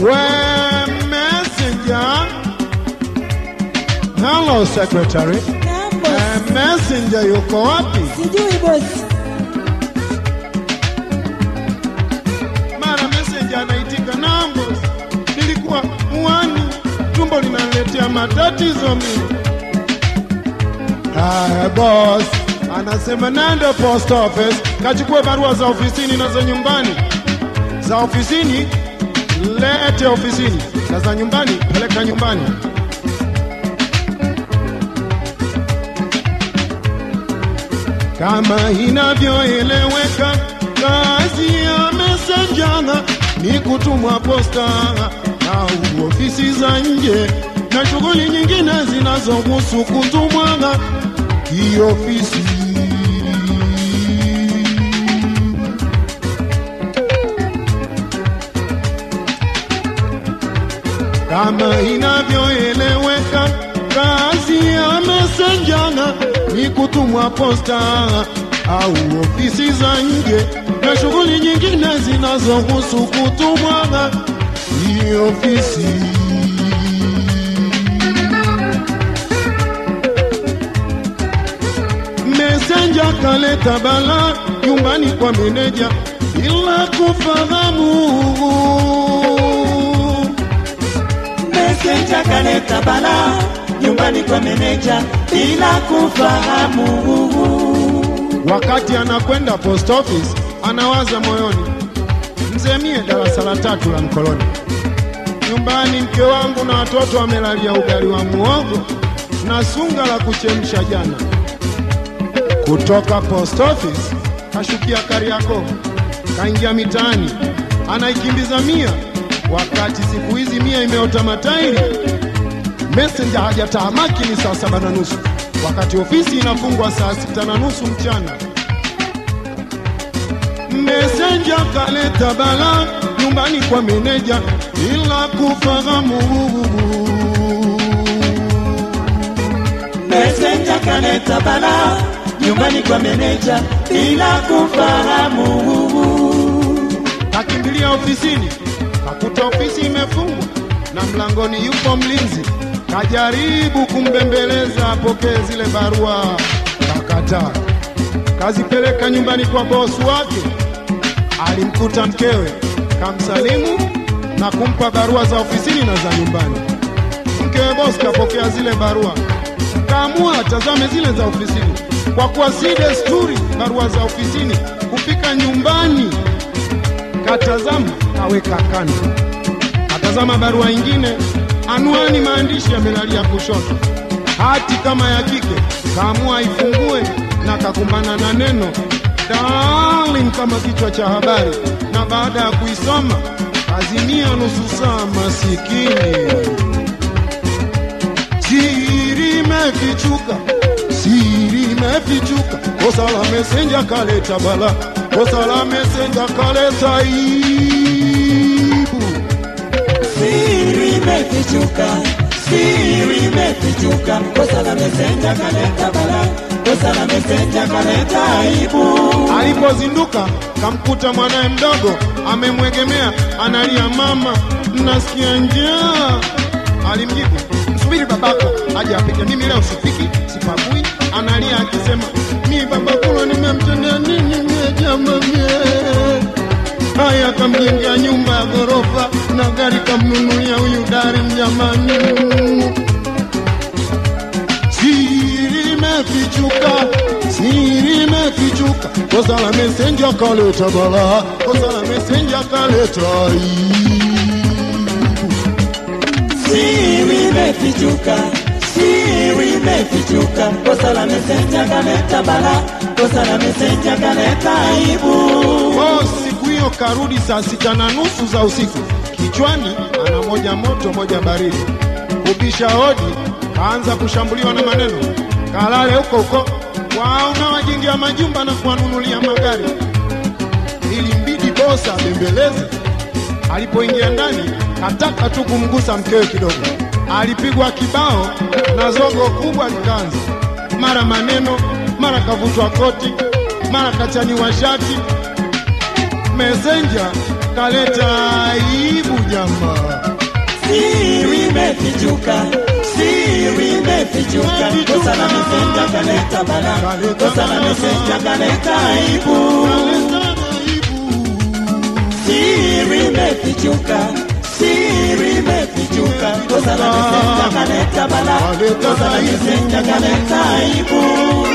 Well, messenger. Hello, secretary. Uh, messenger, yuko wapi? Sijui. Mara messenger anaitika nambo, nilikuwa uani, tumbo linaletea matatizo mimi. Ah, boss anasema nenda post office kachukue barua za ofisini na za nyumbani. Za ofisini lete ofisini, na za nyumbani peleka nyumbani. kama inavyoeleweka, kazi ya mesenjana ni kutumwa posta au ofisi za nje na shughuli nyingine zinazohusu kutumwa kiofisi. Kama inavyoeleweka, kazi ya mesenjana ni kutumwa posta au ofisi za nje na shughuli nyingine zinazohusu kutumwa ni ofisi. Messenger kaleta bala nyumbani kwa meneja bila kufahamu Messenger kaleta bala nyumbani kwa meneja bila kufahamu. Wakati anakwenda post office anawaza moyoni, mzee mie darasa la tatu la mkoloni, nyumbani mke wangu na watoto wamelalia ugali wa muogo na sunga la kuchemsha jana. Kutoka post office kashukia Kariakoo, kaingia mitaani, anaikimbiza mia, wakati siku hizi mia imeota matairi. Messenger hajatahamaki ni saa saba na nusu wakati ofisi inafungwa saa sita na nusu mchana. Messenger kaleta bala nyumbani kwa meneja bila kufahamu. Messenger kaleta bala nyumbani kwa meneja bila kufahamu. Kakimbilia ofisini, kakuta ofisi imefungwa na mlangoni yupo mlinzi. Kajaribu kumbembeleza apokee zile barua, kakataa. Kazipeleka nyumbani kwa bosi wake, alimkuta mkewe, kamsalimu na kumpa barua za ofisini na za nyumbani. Mkewe bosi kapokea zile barua, kaamua tazame zile za ofisini, kwa kuwa si desturi barua za ofisini kufika nyumbani katazama aweka kando, atazama barua ingine, anwani maandishi yamelalia kushoto, hati kama ya kike, kaamua ifungue na kakumbana na neno. Darling kama kichwa cha habari, na baada ya kuisoma azimia nusu saa. Masikini. Siri imefichuka, siri imefichuka, kosa la mesenja kaleta bala, kosa la mesenja kaleta. Siri imefichuka, siri imefichuka, kaleta. Alipozinduka kamkuta mwanaye mdogo amemwegemea, analia, mama, nasikia njaa. Alimjibu, msubiri babako aje apike, mimi leo sipiki, sipakui. Analia akisema, Haya, akamjengea nyumba ya ghorofa na gari kamnunulia huyu dari mjamani. Siri imefichuka, siri imefichuka, kosa la mesenja kaleta bala, kosa la mesenja kaleta. Siri imefichuka, siri imefichuka, kosa la mesenja kaleta bala, kosa la mesenja kaleta aibu. Hiyo karudi saa sita na nusu za usiku, kichwani ana moja moto moja baridi. Kubisha hodi, kaanza kushambuliwa na maneno, kalale huko huko, wao na wajengea majumba na kuwanunulia magari. Ilimbidi bosa bembeleze, Alipoingia ndani, kataka tu kumgusa mkewe kidogo, alipigwa kibao na zogo kubwa likaanza, mara maneno, mara kavutwa koti, mara kachaniwa shati. Messenger kaleta aibu jamaa. Siri imefichuka, siri imefichuka, kosa la mesenja kaleta balaa, kosa la mesenja kaleta aibu, siri imefichuka, siri imefichuka, kosa la mesenja kaleta bala, kosa la mesenja kaleta aibu.